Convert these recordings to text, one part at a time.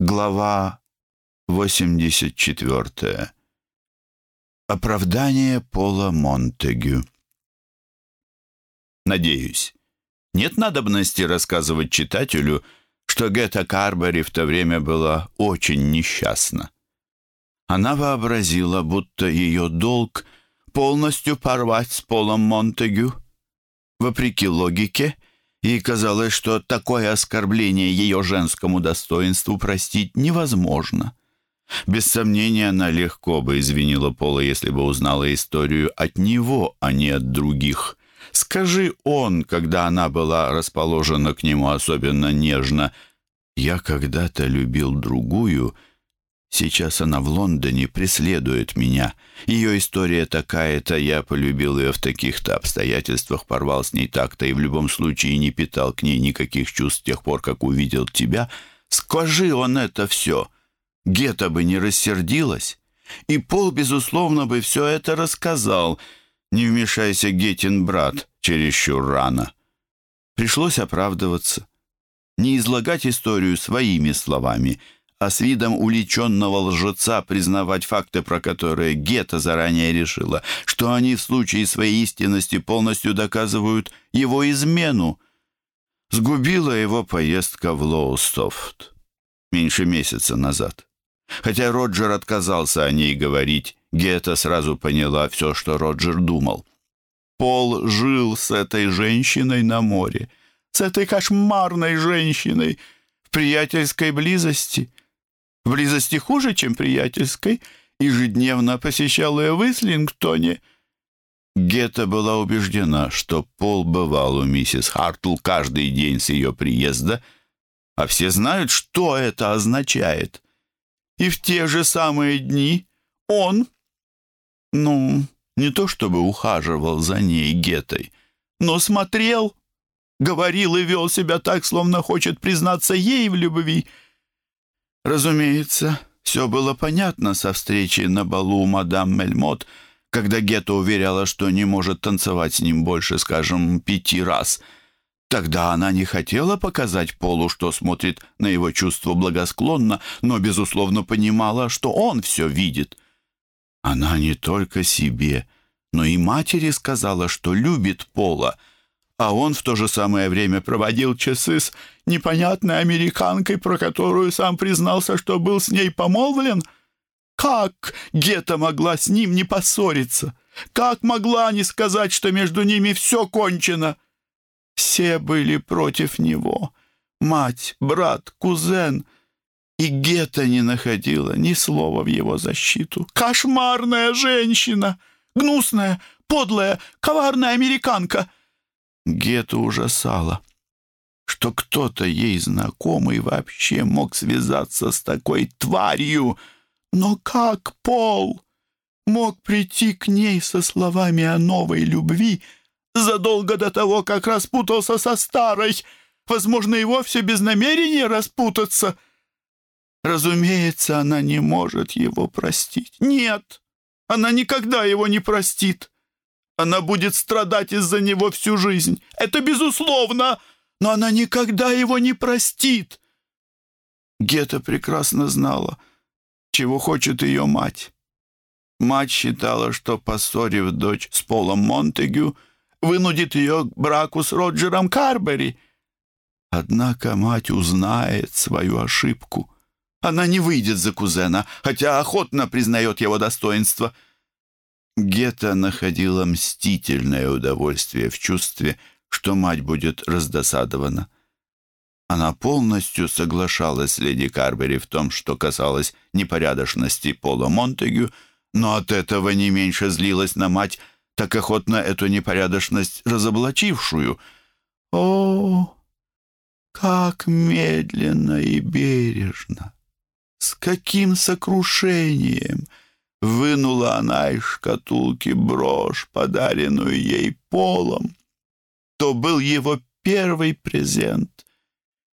Глава 84. Оправдание Пола Монтегю. Надеюсь, нет надобности рассказывать читателю, что Гетта Карбери в то время была очень несчастна. Она вообразила, будто ее долг полностью порвать с Полом Монтегю. Вопреки логике, Ей казалось, что такое оскорбление ее женскому достоинству простить невозможно. Без сомнения, она легко бы извинила Пола, если бы узнала историю от него, а не от других. Скажи он, когда она была расположена к нему особенно нежно, «Я когда-то любил другую», Сейчас она в Лондоне преследует меня. Ее история такая-то, я полюбил ее в таких-то обстоятельствах, порвал с ней так-то и в любом случае не питал к ней никаких чувств с тех пор, как увидел тебя. Скажи он это все. Гета бы не рассердилась. И Пол, безусловно, бы все это рассказал. Не вмешайся, Гетин брат, чересчур рано. Пришлось оправдываться. Не излагать историю своими словами — а с видом уличенного лжеца признавать факты, про которые Гетта заранее решила, что они в случае своей истинности полностью доказывают его измену. Сгубила его поездка в Лоустофт меньше месяца назад. Хотя Роджер отказался о ней говорить, Гетта сразу поняла все, что Роджер думал. Пол жил с этой женщиной на море, с этой кошмарной женщиной в приятельской близости — близости хуже, чем приятельской, ежедневно посещал ее в Ислингтоне. Гетта была убеждена, что Пол бывал у миссис Хартл каждый день с ее приезда, а все знают, что это означает. И в те же самые дни он, ну, не то чтобы ухаживал за ней Геттой, но смотрел, говорил и вел себя так, словно хочет признаться ей в любви — Разумеется, все было понятно со встречи на балу мадам Мельмот, когда Гетта уверяла, что не может танцевать с ним больше, скажем, пяти раз. Тогда она не хотела показать Полу, что смотрит на его чувство благосклонно, но, безусловно, понимала, что он все видит. Она не только себе, но и матери сказала, что любит Пола — а он в то же самое время проводил часы с непонятной американкой, про которую сам признался, что был с ней помолвлен? Как Гета могла с ним не поссориться? Как могла не сказать, что между ними все кончено? Все были против него. Мать, брат, кузен. И Гета не находила ни слова в его защиту. Кошмарная женщина! Гнусная, подлая, коварная американка — Гету ужасало, что кто-то ей знакомый вообще мог связаться с такой тварью. Но как Пол мог прийти к ней со словами о новой любви задолго до того, как распутался со старой, возможно, и вовсе без намерения распутаться? Разумеется, она не может его простить. Нет, она никогда его не простит. Она будет страдать из-за него всю жизнь. Это безусловно, но она никогда его не простит. Гета прекрасно знала, чего хочет ее мать. Мать считала, что, поссорив дочь с Полом Монтегю, вынудит ее к браку с Роджером Карбери. Однако мать узнает свою ошибку. Она не выйдет за кузена, хотя охотно признает его достоинство — Гетта находила мстительное удовольствие в чувстве, что мать будет раздосадована. Она полностью соглашалась с леди Карбери в том, что касалось непорядочности Пола Монтегю, но от этого не меньше злилась на мать, так охотно эту непорядочность разоблачившую. О, как медленно и бережно! С каким сокрушением! Вынула она из шкатулки брошь, подаренную ей полом. То был его первый презент.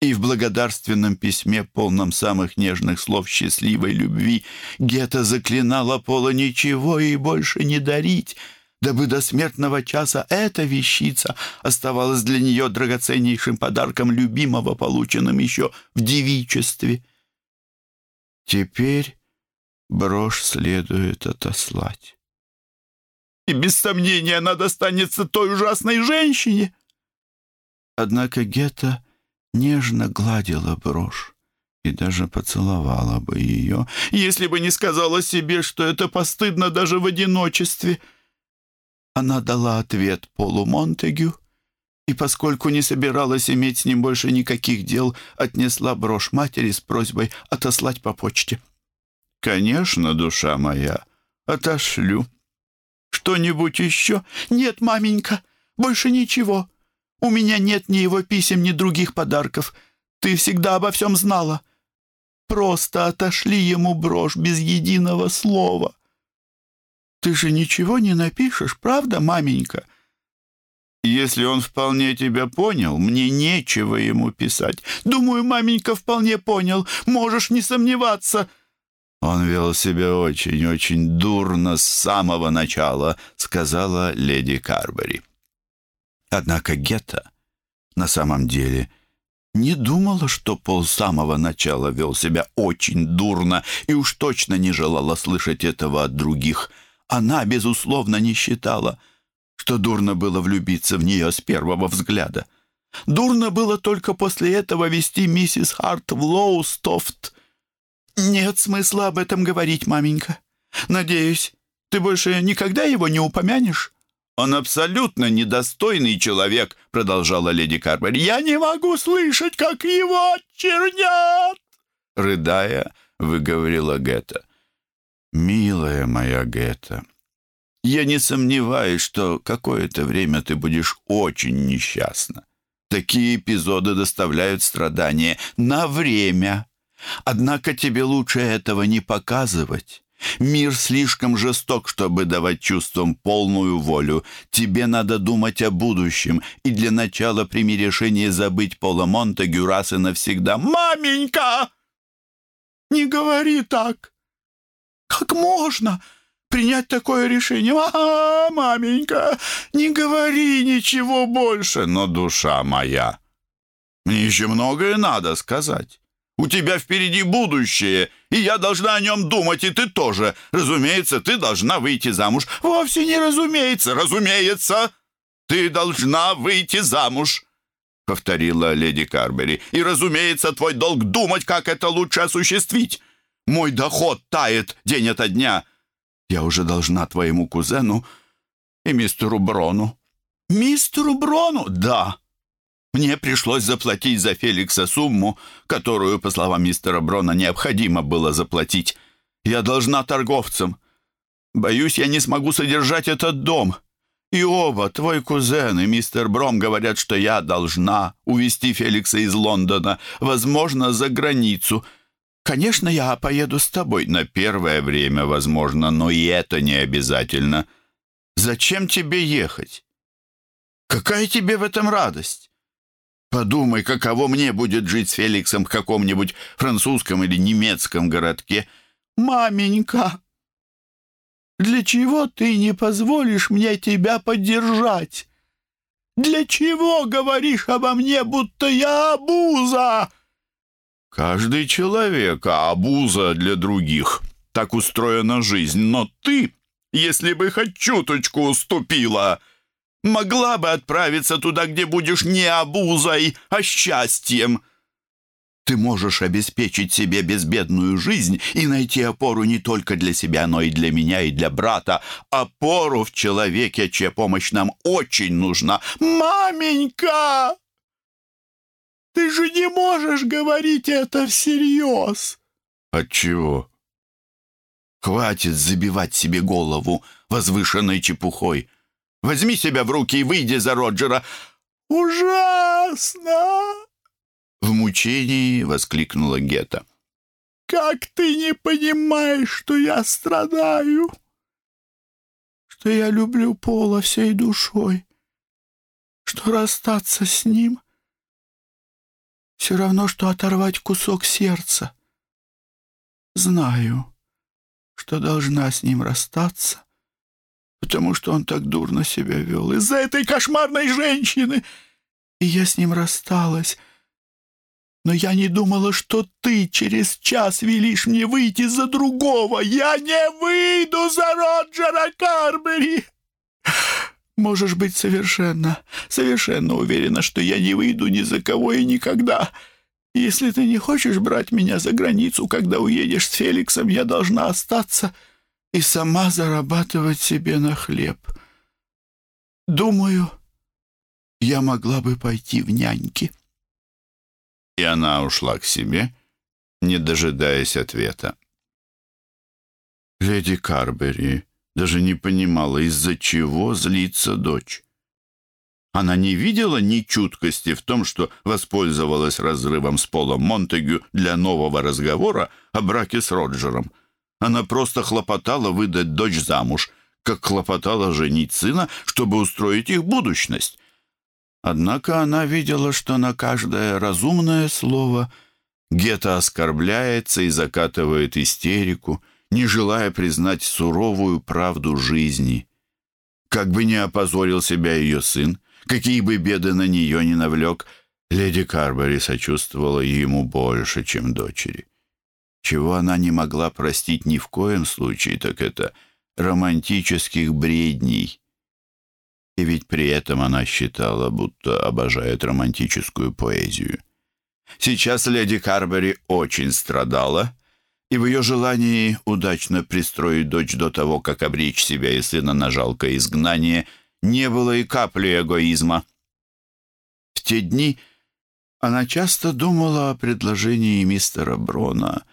И в благодарственном письме, полном самых нежных слов счастливой любви, Гета заклинала Пола ничего ей больше не дарить, дабы до смертного часа эта вещица оставалась для нее драгоценнейшим подарком любимого, полученным еще в девичестве. Теперь брошь следует отослать. И без сомнения она достанется той ужасной женщине. Однако Гетта нежно гладила брошь и даже поцеловала бы ее, если бы не сказала себе, что это постыдно даже в одиночестве. Она дала ответ Полу Монтегю, и, поскольку не собиралась иметь с ним больше никаких дел, отнесла брошь матери с просьбой отослать по почте. «Конечно, душа моя, отошлю. Что-нибудь еще?» «Нет, маменька, больше ничего. У меня нет ни его писем, ни других подарков. Ты всегда обо всем знала. Просто отошли ему брошь без единого слова. Ты же ничего не напишешь, правда, маменька?» Если он вполне тебя понял, мне нечего ему писать. Думаю, маменька вполне понял. Можешь не сомневаться. Он вел себя очень-очень дурно с самого начала, сказала леди Карбери. Однако Гетта на самом деле не думала, что Пол с самого начала вел себя очень дурно и уж точно не желала слышать этого от других. Она, безусловно, не считала — что дурно было влюбиться в нее с первого взгляда. Дурно было только после этого вести миссис Харт в Лоустофт. Нет смысла об этом говорить, маменька. Надеюсь, ты больше никогда его не упомянешь? «Он абсолютно недостойный человек», — продолжала леди Карбер. «Я не могу слышать, как его чернят!» Рыдая, выговорила Гетта. «Милая моя Гетта, я не сомневаюсь, что какое-то время ты будешь очень несчастна. Такие эпизоды доставляют страдания на время. Однако тебе лучше этого не показывать. Мир слишком жесток, чтобы давать чувствам полную волю. Тебе надо думать о будущем, и для начала прими решение забыть Пола Монтегю раз и навсегда. «Маменька! Не говори так! Как можно?» принять такое решение. А, маменька, не говори ничего больше. Но душа моя, мне еще многое надо сказать. У тебя впереди будущее, и я должна о нем думать, и ты тоже. Разумеется, ты должна выйти замуж. Вовсе не разумеется, разумеется. Ты должна выйти замуж, — повторила леди Карбери. И, разумеется, твой долг думать, как это лучше осуществить. Мой доход тает день ото дня. Я уже должна твоему кузену и мистеру Брону». «Мистеру Брону?» «Да. Мне пришлось заплатить за Феликса сумму, которую, по словам мистера Брона, необходимо было заплатить. Я должна торговцам. Боюсь, я не смогу содержать этот дом. И оба, твой кузен и мистер Бром, говорят, что я должна увезти Феликса из Лондона, возможно, за границу». Конечно, я поеду с тобой на первое время, возможно, но и это не обязательно. Зачем тебе ехать? Какая тебе в этом радость? Подумай, каково мне будет жить с Феликсом в каком-нибудь французском или немецком городке. Маменька, для чего ты не позволишь мне тебя поддержать? Для чего говоришь обо мне, будто я обуза?» Каждый человек, а обуза для других. Так устроена жизнь. Но ты, если бы хоть чуточку уступила, могла бы отправиться туда, где будешь не обузой, а счастьем. Ты можешь обеспечить себе безбедную жизнь и найти опору не только для себя, но и для меня, и для брата. Опору в человеке, чья помощь нам очень нужна. «Маменька!» Ты же не можешь говорить это всерьез!» «Отчего?» «Хватит забивать себе голову возвышенной чепухой. Возьми себя в руки и выйди за Роджера!» «Ужасно!» В мучении воскликнула Гетта. «Как ты не понимаешь, что я страдаю? Что я люблю Пола всей душой? Что расстаться с ним все равно, что оторвать кусок сердца. Знаю, что должна с ним расстаться, потому что он так дурно себя вел из-за этой кошмарной женщины. И я с ним рассталась, Но я не думала, что ты через час велишь мне выйти за другого. Я не выйду за Роджера Карбери. Можешь быть совершенно, совершенно уверена, что я не выйду ни за кого и никогда. Если ты не хочешь брать меня за границу, когда уедешь с Феликсом, я должна остаться и сама зарабатывать себе на хлеб. Думаю, я могла бы пойти в няньки». И она ушла к себе, не дожидаясь ответа. Леди Карбери даже не понимала, из-за чего злится дочь. Она не видела ни чуткости в том, что воспользовалась разрывом с Полом Монтегю для нового разговора о браке с Роджером. Она просто хлопотала выдать дочь замуж, как хлопотала женить сына, чтобы устроить их будущность. Однако она видела, что на каждое разумное слово Гета оскорбляется и закатывает истерику, не желая признать суровую правду жизни. Как бы ни опозорил себя ее сын, какие бы беды на нее не навлек, леди Карбери сочувствовала ему больше, чем дочери. Чего она не могла простить ни в коем случае, так это романтических бредней, и ведь при этом она считала, будто обожает романтическую поэзию. Сейчас леди Карбери очень страдала, и в ее желании удачно пристроить дочь до того, как обречь себя и сына на жалкое изгнание, не было и капли эгоизма. В те дни она часто думала о предложении мистера Брона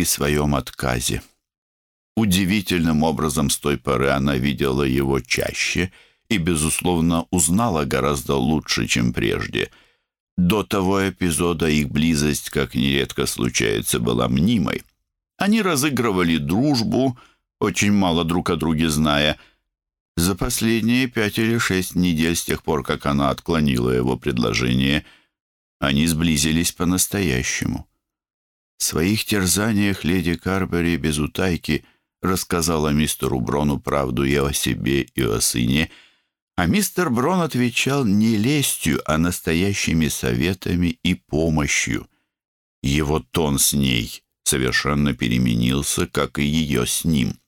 и своем отказе. Удивительным образом с той поры она видела его чаще — и, безусловно, узнала гораздо лучше, чем прежде. До того эпизода их близость, как нередко случается, была мнимой. Они разыгрывали дружбу, очень мало друг о друге зная. За последние пять или шесть недель с тех пор, как она отклонила его предложение, они сблизились по-настоящему. В своих терзаниях леди Карбери без утайки рассказала мистеру Брону правду и о себе, и о сыне — а мистер Брон отвечал не лестью, а настоящими советами и помощью. Его тон с ней совершенно переменился, как и ее с ним.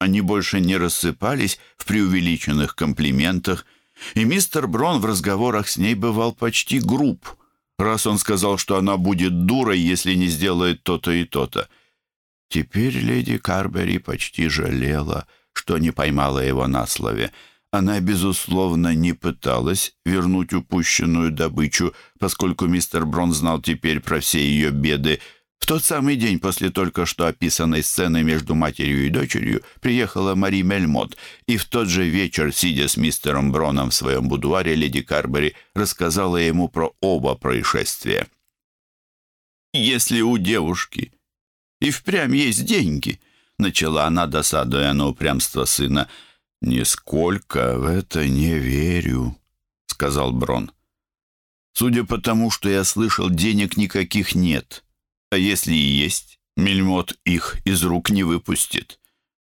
Они больше не рассыпались в преувеличенных комплиментах, и мистер Брон в разговорах с ней бывал почти груб, раз он сказал, что она будет дурой, если не сделает то-то и то-то. Теперь леди Карбери почти жалела, что не поймала его на слове — она, безусловно, не пыталась вернуть упущенную добычу, поскольку мистер Брон знал теперь про все ее беды. В тот самый день после только что описанной сцены между матерью и дочерью приехала Мари Мельмот, и в тот же вечер, сидя с мистером Броном в своем будуаре, леди Карбери рассказала ему про оба происшествия. «Если у девушки и впрямь есть деньги», — начала она, досадуя на упрямство сына, — «Нисколько в это не верю», — сказал Брон. «Судя по тому, что я слышал, денег никаких нет. А если и есть, Мельмот их из рук не выпустит.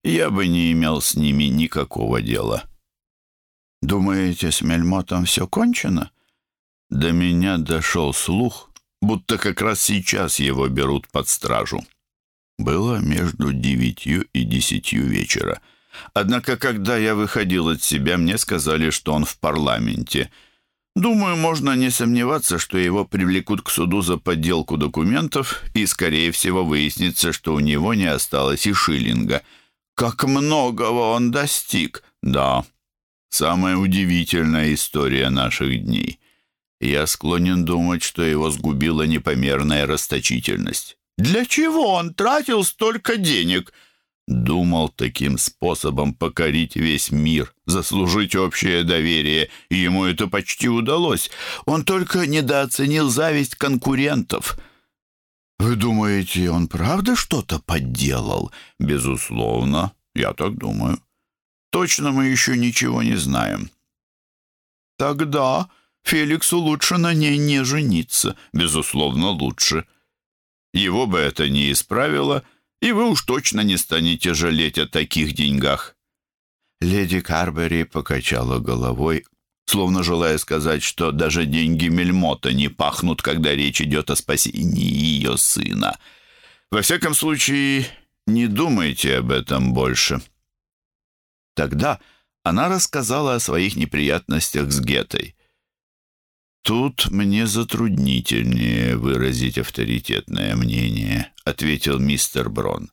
Я бы не имел с ними никакого дела». «Думаете, с Мельмотом все кончено?» До меня дошел слух, будто как раз сейчас его берут под стражу. Было между девятью и десятью вечера. Однако, когда я выходил от себя, мне сказали, что он в парламенте. Думаю, можно не сомневаться, что его привлекут к суду за подделку документов, и, скорее всего, выяснится, что у него не осталось и шиллинга. Как многого он достиг! Да, самая удивительная история наших дней. Я склонен думать, что его сгубила непомерная расточительность. Для чего он тратил столько денег?» Думал таким способом покорить весь мир, заслужить общее доверие, и ему это почти удалось. Он только недооценил зависть конкурентов. Вы думаете, он правда что-то подделал? Безусловно, я так думаю. Точно мы еще ничего не знаем. Тогда Феликсу лучше на ней не жениться. Безусловно, лучше. Его бы это не исправило — и вы уж точно не станете жалеть о таких деньгах». Леди Карбери покачала головой, словно желая сказать, что даже деньги Мельмота не пахнут, когда речь идет о спасении ее сына. Во всяком случае, не думайте об этом больше. Тогда она рассказала о своих неприятностях с Гетой. «Тут мне затруднительнее выразить авторитетное мнение», — ответил мистер Брон.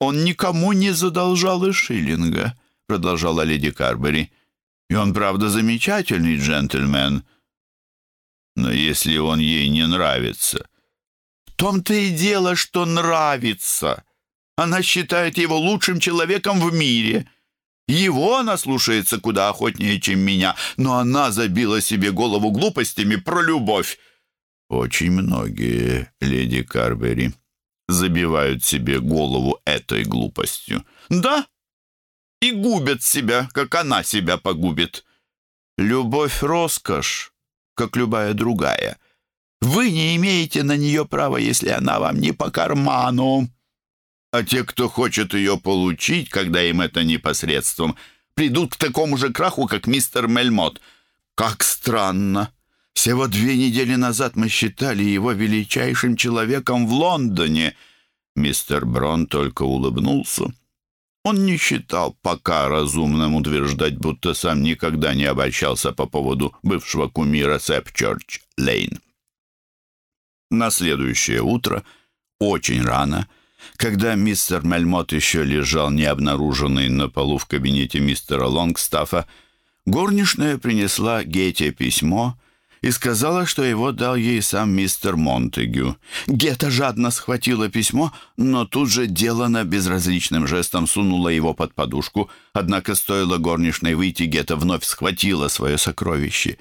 «Он никому не задолжал и шиллинга», — продолжала леди Карбери. «И он, правда, замечательный джентльмен. Но если он ей не нравится...» «В том-то и дело, что нравится. Она считает его лучшим человеком в мире». Его она слушается куда охотнее, чем меня, но она забила себе голову глупостями про любовь. Очень многие, леди Карбери, забивают себе голову этой глупостью. Да, и губят себя, как она себя погубит. Любовь — роскошь, как любая другая. Вы не имеете на нее права, если она вам не по карману. А те, кто хочет ее получить, когда им это непосредством, придут к такому же краху, как мистер Мельмот. Как странно! Всего две недели назад мы считали его величайшим человеком в Лондоне. Мистер Брон только улыбнулся. Он не считал пока разумным утверждать, будто сам никогда не обольщался по поводу бывшего кумира Сэпчерч Лейн. На следующее утро, очень рано, когда мистер Мельмот еще лежал необнаруженный на полу в кабинете мистера Лонгстафа, горничная принесла Гете письмо и сказала, что его дал ей сам мистер Монтегю. Гета жадно схватила письмо, но тут же делано безразличным жестом сунула его под подушку, однако стоило горничной выйти, Гета вновь схватила свое сокровище.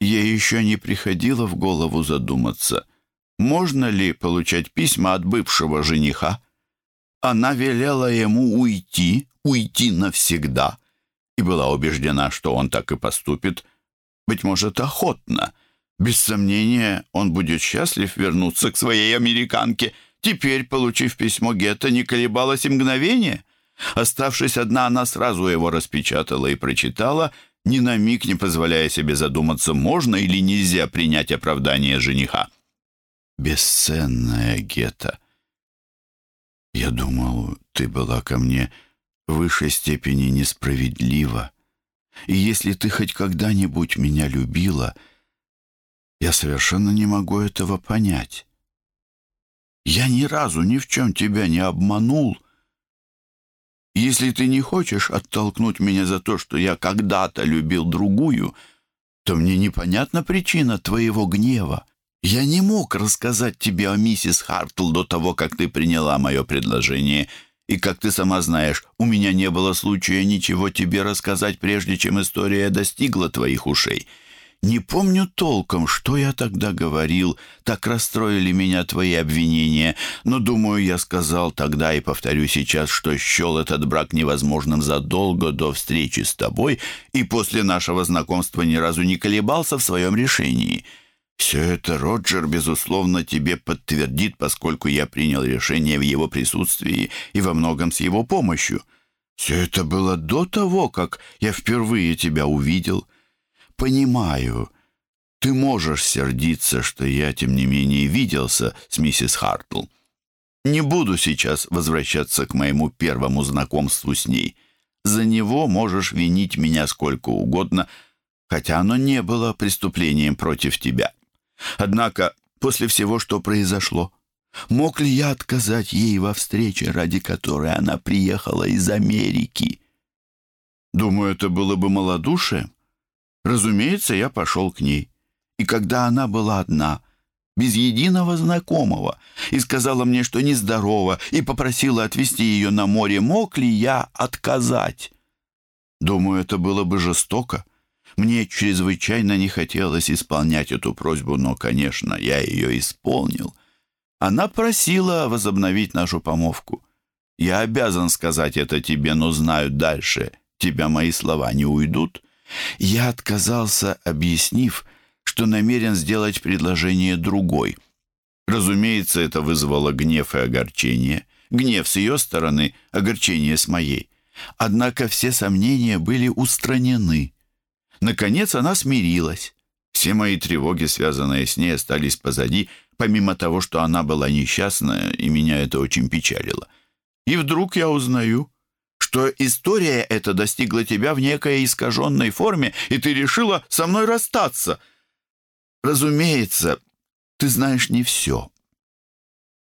Ей еще не приходило в голову задуматься — можно ли получать письма от бывшего жениха. Она велела ему уйти, уйти навсегда, и была убеждена, что он так и поступит, быть может, охотно. Без сомнения, он будет счастлив вернуться к своей американке. Теперь, получив письмо Гетта, не колебалась и мгновение. Оставшись одна, она сразу его распечатала и прочитала, ни на миг не позволяя себе задуматься, можно или нельзя принять оправдание жениха бесценная Гета. Я думал, ты была ко мне в высшей степени несправедлива. И если ты хоть когда-нибудь меня любила, я совершенно не могу этого понять. Я ни разу ни в чем тебя не обманул. Если ты не хочешь оттолкнуть меня за то, что я когда-то любил другую, то мне непонятна причина твоего гнева. Я не мог рассказать тебе о миссис Хартл до того, как ты приняла мое предложение. И, как ты сама знаешь, у меня не было случая ничего тебе рассказать, прежде чем история достигла твоих ушей. Не помню толком, что я тогда говорил, так расстроили меня твои обвинения, но, думаю, я сказал тогда и повторю сейчас, что счел этот брак невозможным задолго до встречи с тобой и после нашего знакомства ни разу не колебался в своем решении». Все это Роджер, безусловно, тебе подтвердит, поскольку я принял решение в его присутствии и во многом с его помощью. Все это было до того, как я впервые тебя увидел. Понимаю, ты можешь сердиться, что я, тем не менее, виделся с миссис Хартл. Не буду сейчас возвращаться к моему первому знакомству с ней. За него можешь винить меня сколько угодно, хотя оно не было преступлением против тебя. Однако, после всего, что произошло, мог ли я отказать ей во встрече, ради которой она приехала из Америки? Думаю, это было бы малодушием. Разумеется, я пошел к ней. И когда она была одна, без единого знакомого, и сказала мне, что нездорова, и попросила отвезти ее на море, мог ли я отказать? Думаю, это было бы жестоко. Мне чрезвычайно не хотелось исполнять эту просьбу, но, конечно, я ее исполнил. Она просила возобновить нашу помолвку. Я обязан сказать это тебе, но знаю дальше. Тебя мои слова не уйдут. Я отказался, объяснив, что намерен сделать предложение другой. Разумеется, это вызвало гнев и огорчение. Гнев с ее стороны, огорчение с моей. Однако все сомнения были устранены. Наконец она смирилась. Все мои тревоги, связанные с ней, остались позади, помимо того, что она была несчастная, и меня это очень печалило. И вдруг я узнаю, что история эта достигла тебя в некой искаженной форме, и ты решила со мной расстаться. Разумеется, ты знаешь не все,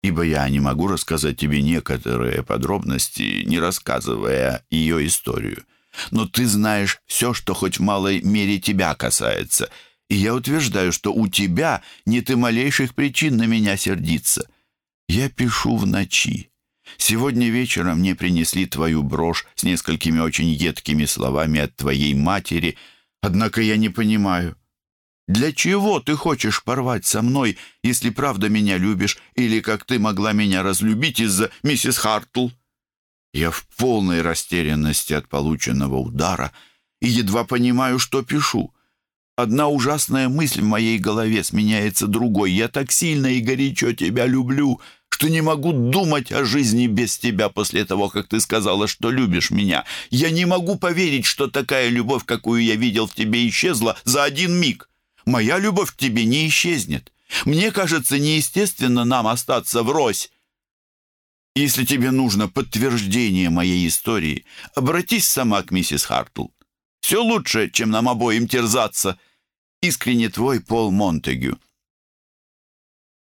ибо я не могу рассказать тебе некоторые подробности, не рассказывая ее историю. Но ты знаешь все, что хоть в малой мере тебя касается — и я утверждаю, что у тебя нет и малейших причин на меня сердиться. Я пишу в ночи. Сегодня вечером мне принесли твою брошь с несколькими очень едкими словами от твоей матери, однако я не понимаю, для чего ты хочешь порвать со мной, если правда меня любишь, или как ты могла меня разлюбить из-за миссис Хартл? Я в полной растерянности от полученного удара и едва понимаю, что пишу. Одна ужасная мысль в моей голове сменяется другой. Я так сильно и горячо тебя люблю, что не могу думать о жизни без тебя после того, как ты сказала, что любишь меня. Я не могу поверить, что такая любовь, какую я видел в тебе, исчезла за один миг. Моя любовь к тебе не исчезнет. Мне кажется, неестественно нам остаться врозь. Если тебе нужно подтверждение моей истории, обратись сама к миссис Хартл. Все лучше, чем нам обоим терзаться. Искренне твой Пол Монтегю.